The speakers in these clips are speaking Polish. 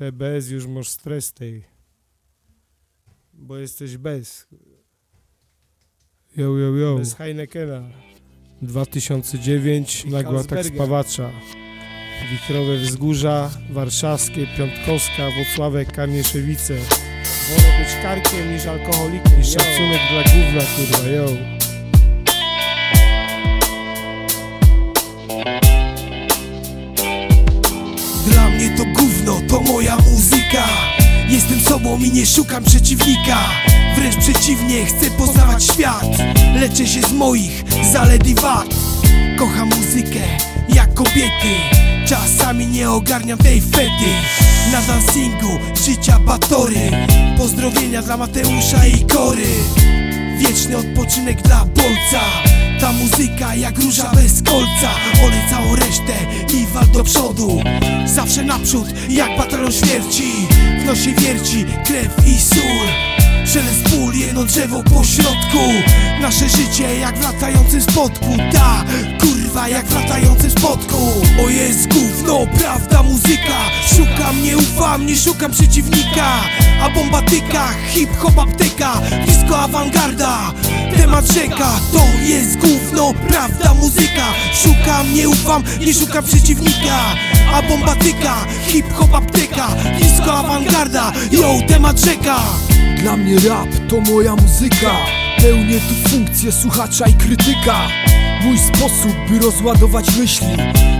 TBS już masz stres tej. Bo jesteś bez. Yo, yo, yo. Bez Heinekena. 2009, nagła tak spawacza. Wichrowe Wzgórza, Warszawskie, Piątkowska, Włocławek, Karnieszewice. Wolę być karkiem niż alkoholikiem. I szacunek dla gówna, kurwa, yo. Dla mnie to gówno, to moja muzyka. Jestem sobą i nie szukam przeciwnika. Wręcz przeciwnie, chcę poznawać świat. Leczę się z moich zalet i wad. Kocham muzykę jak kobiety. Czasami nie ogarniam tej fety. Na dancingu życia batory. Pozdrowienia dla Mateusza i Kory Wieczny odpoczynek dla bolca. Ta muzyka jak róża bez kolca. Olej całą resztę i wal do przodu. Zawsze naprzód jak batalion śmierci. W nosie wierci krew i sól. Szelest pól, jedno drzewo po środku. Nasze życie jak w latającym Ta kurwa jak w spotku O jest gówno, prawda muzyka. Szukam, nie ufam, nie szukam przeciwnika. A bombatyka, hip-hop apteka. Disco awangarda Temat rzeka, to jest gówno, prawda muzyka. Szukam, nie ufam, nie szukam przeciwnika. A bombatyka, hip-hop apteka. Disco awangarda, yo, temat rzeka. Dla mnie rap to moja muzyka. Pełnię tu funkcję słuchacza i krytyka Mój sposób, by rozładować myśli.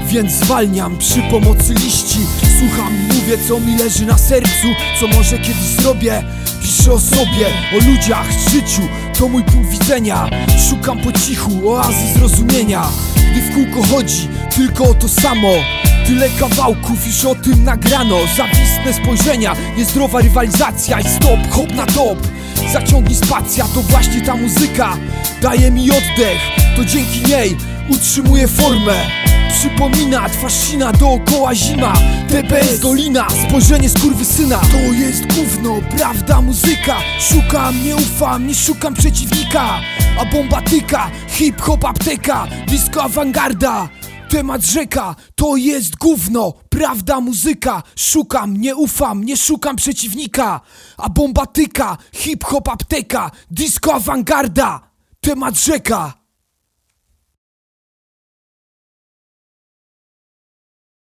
Więc zwalniam przy pomocy liści. Słucham, mówię co mi leży na sercu. Co może kiedyś zrobię? Piszę o sobie, o ludziach, życiu. To mój punkt widzenia. Szukam po cichu oazy zrozumienia. Gdy w kółko chodzi tylko o to samo. Tyle kawałków już o tym nagrano. Zawistne spojrzenia, niezdrowa rywalizacja I stop, hop na top Zaciągnij spacja, to właśnie ta muzyka. Daje mi oddech, to dzięki niej utrzymuję formę. Przypomina twarz sina dookoła zima. TBS Dolina, spojrzenie skurwysyna To jest gówno, prawda muzyka. Szukam, nie ufam, nie szukam przeciwnika. A bombatyka, hip-hop apteka Disco awangarda Temat rzeka, to jest gówno, prawda muzyka. Szukam, nie ufam, nie szukam przeciwnika. A bombatyka, hip-hop apteka Disco awangarda. Temat rzeka